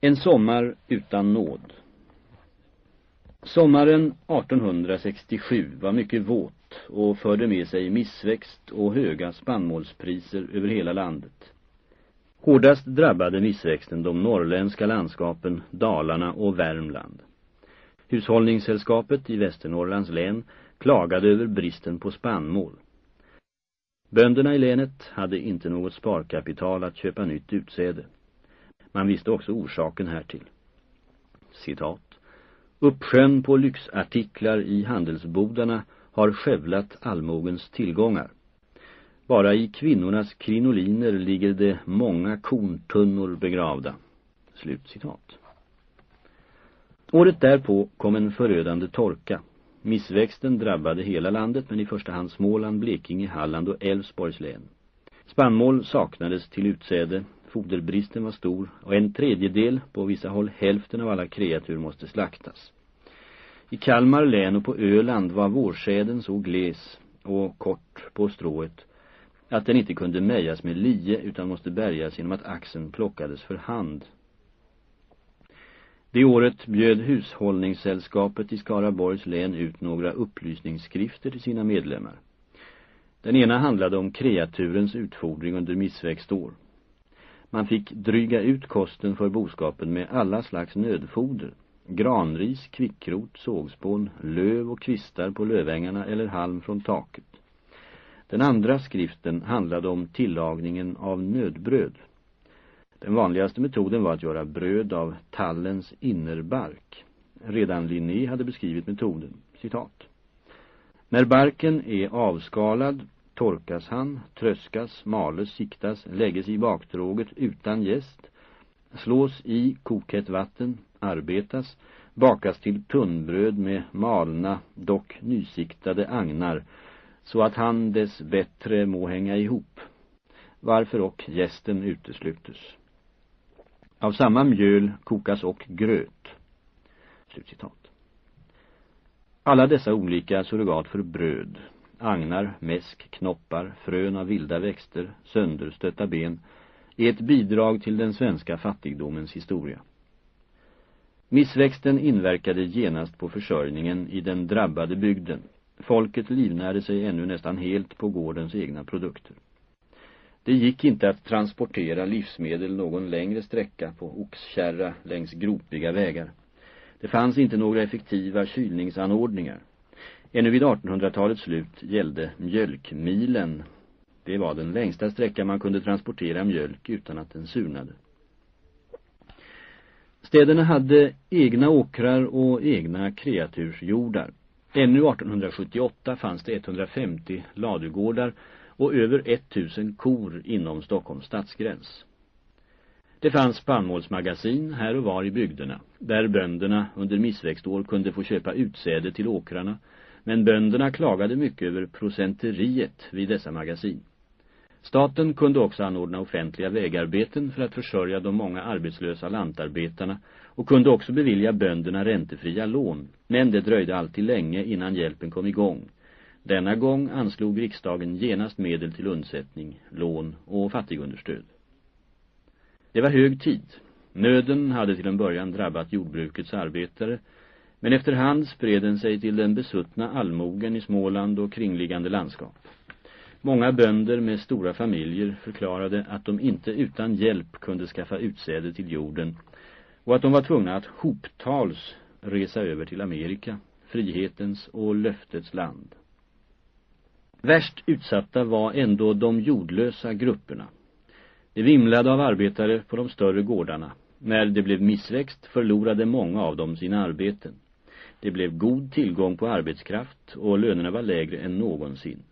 En sommar utan nåd. Sommaren 1867 var mycket våt och förde med sig missväxt och höga spannmålspriser över hela landet. Hårdast drabbade missväxten de norrländska landskapen, Dalarna och Värmland. Hushållningssällskapet i Västernorrlands län klagade över bristen på spannmål. Bönderna i länet hade inte något sparkapital att köpa nytt utsäde. Man visste också orsaken härtill. Citat. Uppsjön på lyxartiklar i handelsbodarna har skövlat allmogens tillgångar. Bara i kvinnornas krinoliner ligger det många korntunnor begravda. Slut citat. Året därpå kom en förödande torka. Missväxten drabbade hela landet men i första hand Småland, Blekinge, Halland och Älvsborgs län. Spannmål saknades till utsäde, foderbristen var stor och en tredjedel, på vissa håll hälften av alla kreatur måste slaktas. I Kalmar län och på Öland var vårsäden så gles och kort på strået att den inte kunde mejas med lie utan måste bärgas genom att axeln plockades för hand. Det året bjöd hushållningssällskapet i Skaraborgs län ut några upplysningsskrifter till sina medlemmar. Den ena handlade om kreaturens utfodring under missväxtår. Man fick dryga ut kosten för boskapen med alla slags nödfoder. Granris, kvickrot, sågspån, löv och kvistar på lövängarna eller halm från taket. Den andra skriften handlade om tillagningen av nödbröd. Den vanligaste metoden var att göra bröd av tallens innerbark. Redan Linné hade beskrivit metoden. Citat. När barken är avskalad torkas han, tröskas, males, siktas, lägges i baktråget utan gäst, slås i kokhett vatten, arbetas, bakas till tunnbröd med malna, dock nysiktade agnar, så att han dess bättre må hänga ihop, varför och gästen uteslutes. Av samma mjöl kokas och gröt. Slutcitat. Alla dessa olika surrogat för bröd, agnar, mäsk, knoppar, frön av vilda växter, sönderstötta ben, är ett bidrag till den svenska fattigdomens historia. Missväxten inverkade genast på försörjningen i den drabbade bygden. Folket livnärde sig ännu nästan helt på gårdens egna produkter. Det gick inte att transportera livsmedel någon längre sträcka på oxkärra längs gropiga vägar. Det fanns inte några effektiva kylningsanordningar. Ännu vid 1800-talets slut gällde mjölkmilen. Det var den längsta sträcka man kunde transportera mjölk utan att den surnade. Städerna hade egna åkrar och egna kreatursjordar. Ännu 1878 fanns det 150 ladugårdar och över 1000 kor inom Stockholms stadsgräns. Det fanns spannmålsmagasin här och var i bygderna, där bönderna under missväxtår kunde få köpa utsäde till åkrarna, men bönderna klagade mycket över procenteriet vid dessa magasin. Staten kunde också anordna offentliga vägarbeten för att försörja de många arbetslösa lantarbetarna och kunde också bevilja bönderna räntefria lån, men det dröjde alltid länge innan hjälpen kom igång. Denna gång anslog riksdagen genast medel till undsättning, lån och fattigunderstöd. Det var hög tid. Nöden hade till en början drabbat jordbrukets arbetare, men efterhand spred den sig till den besuttna allmogen i Småland och kringliggande landskap. Många bönder med stora familjer förklarade att de inte utan hjälp kunde skaffa utsäde till jorden och att de var tvungna att hoptals resa över till Amerika, frihetens och löftets land. Värst utsatta var ändå de jordlösa grupperna. Det vimlade av arbetare på de större gårdarna. När det blev missväxt förlorade många av dem sina arbeten. Det blev god tillgång på arbetskraft och lönerna var lägre än någonsin.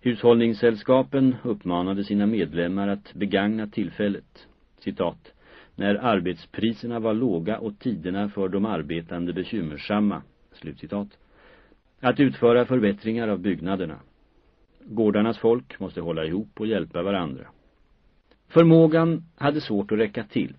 Hushållningssällskapen uppmanade sina medlemmar att begagna tillfället. Citat. När arbetspriserna var låga och tiderna för de arbetande bekymmersamma. Slutcitat. Att utföra förbättringar av byggnaderna. Gårdarnas folk måste hålla ihop och hjälpa varandra. Förmågan hade svårt att räcka till.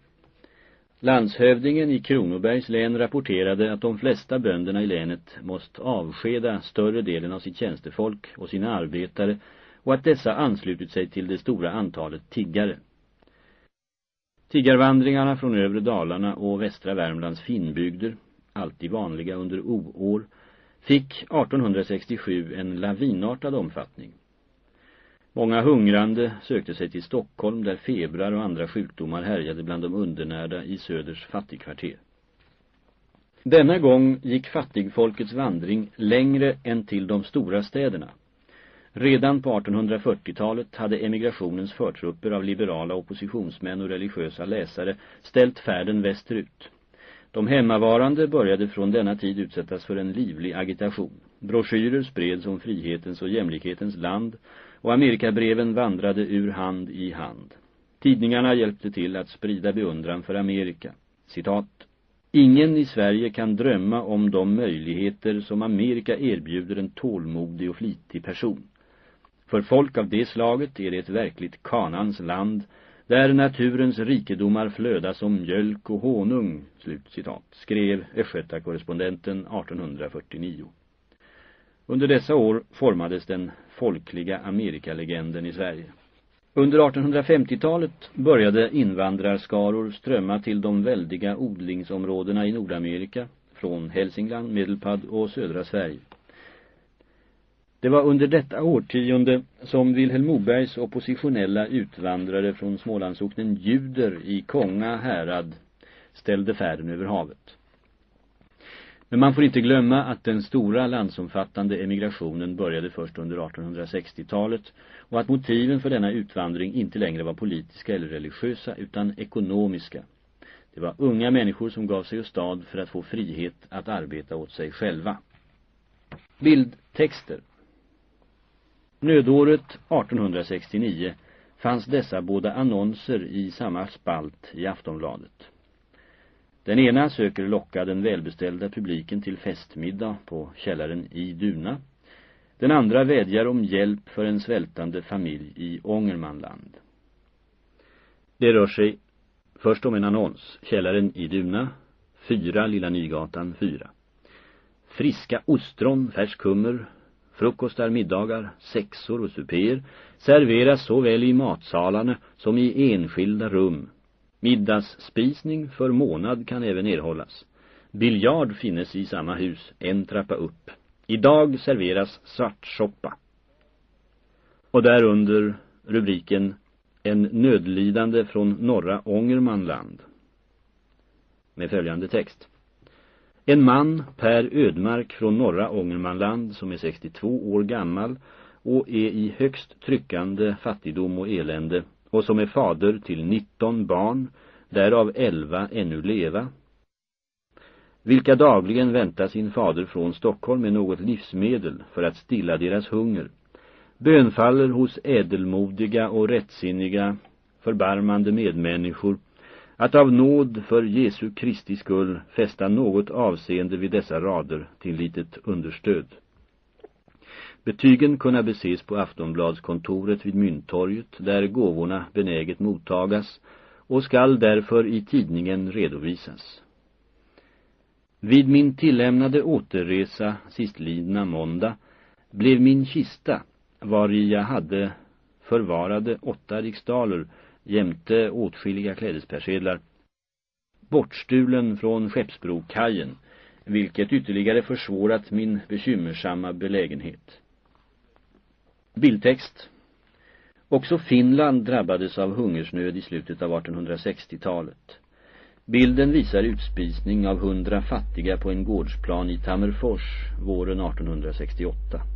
Landshövdingen i Kronobergs län rapporterade att de flesta bönderna i länet måste avskeda större delen av sitt tjänstefolk och sina arbetare och att dessa anslutit sig till det stora antalet tiggare. Tiggarvandringarna från övre Dalarna och västra Värmlands finnbygder, alltid vanliga under oår, fick 1867 en lavinartad omfattning. Många hungrande sökte sig till Stockholm där febrar och andra sjukdomar härjade bland de undernärda i Söders fattigkvarter. Denna gång gick fattigfolkets vandring längre än till de stora städerna. Redan på 1840-talet hade emigrationens förtrupper av liberala oppositionsmän och religiösa läsare ställt färden västerut. De hemmavarande började från denna tid utsättas för en livlig agitation. Broschyrer spreds om frihetens och jämlikhetens land och Amerikabreven vandrade ur hand i hand. Tidningarna hjälpte till att sprida beundran för Amerika. Citat. Ingen i Sverige kan drömma om de möjligheter som Amerika erbjuder en tålmodig och flitig person. För folk av det slaget är det ett verkligt kanans land där naturens rikedomar flöda som mjölk och honung, slut citat, skrev Östgöta-korrespondenten 1849. Under dessa år formades den folkliga Amerikalegenden i Sverige. Under 1850-talet började invandrarskaror strömma till de väldiga odlingsområdena i Nordamerika, från Hälsingland, Medelpad och södra Sverige. Det var under detta årtionde som Wilhelm Mobergs oppositionella utvandrare från Smålandsocknen Juder i Konga härad ställde färden över havet. Men man får inte glömma att den stora landsomfattande emigrationen började först under 1860-talet och att motiven för denna utvandring inte längre var politiska eller religiösa utan ekonomiska. Det var unga människor som gav sig åstad för att få frihet att arbeta åt sig själva. Bildtexter Nödåret 1869 fanns dessa båda annonser i samma spalt i Aftonbladet. Den ena söker locka den välbeställda publiken till festmiddag på källaren i Duna. Den andra vädjar om hjälp för en svältande familj i Ångermanland. Det rör sig först om en annons. Källaren i Duna, 4 Lilla Nygatan 4. Friska ostron, färsk hummer, frukostar, middagar, sexor och supéer serveras såväl i matsalarna som i enskilda rum. Middagsspisning för månad kan även erhållas. Biljard finnes i samma hus, en trappa upp. Idag serveras svartsoppa. Och därunder rubriken En nödlidande från norra Ångermanland. Med följande text. En man, Per Ödmark från norra Ångermanland som är 62 år gammal och är i högst tryckande fattigdom och elände och som är fader till 19 barn, därav 11 ännu leva, vilka dagligen väntar sin fader från Stockholm med något livsmedel för att stilla deras hunger, bönfaller hos ädelmodiga och rättsinniga, förbarmande medmänniskor att av nåd för Jesu Kristi skull fästa något avseende vid dessa rader till litet understöd. Betygen kunna beses på Aftonbladskontoret vid Mynttorget där gåvorna benäget mottagas och skall därför i tidningen redovisas. Vid min tillämnade återresa sistlidna måndag blev min kista, var jag hade förvarade åtta riksdaler jämte åtskilliga klädespersedlar, bortstulen från Skeppsbrokajen, vilket ytterligare försvårat min bekymmersamma belägenhet. Bildtext Också Finland drabbades av hungersnöd i slutet av 1860-talet. Bilden visar utspisning av hundra fattiga på en gårdsplan i Tammerfors våren 1868.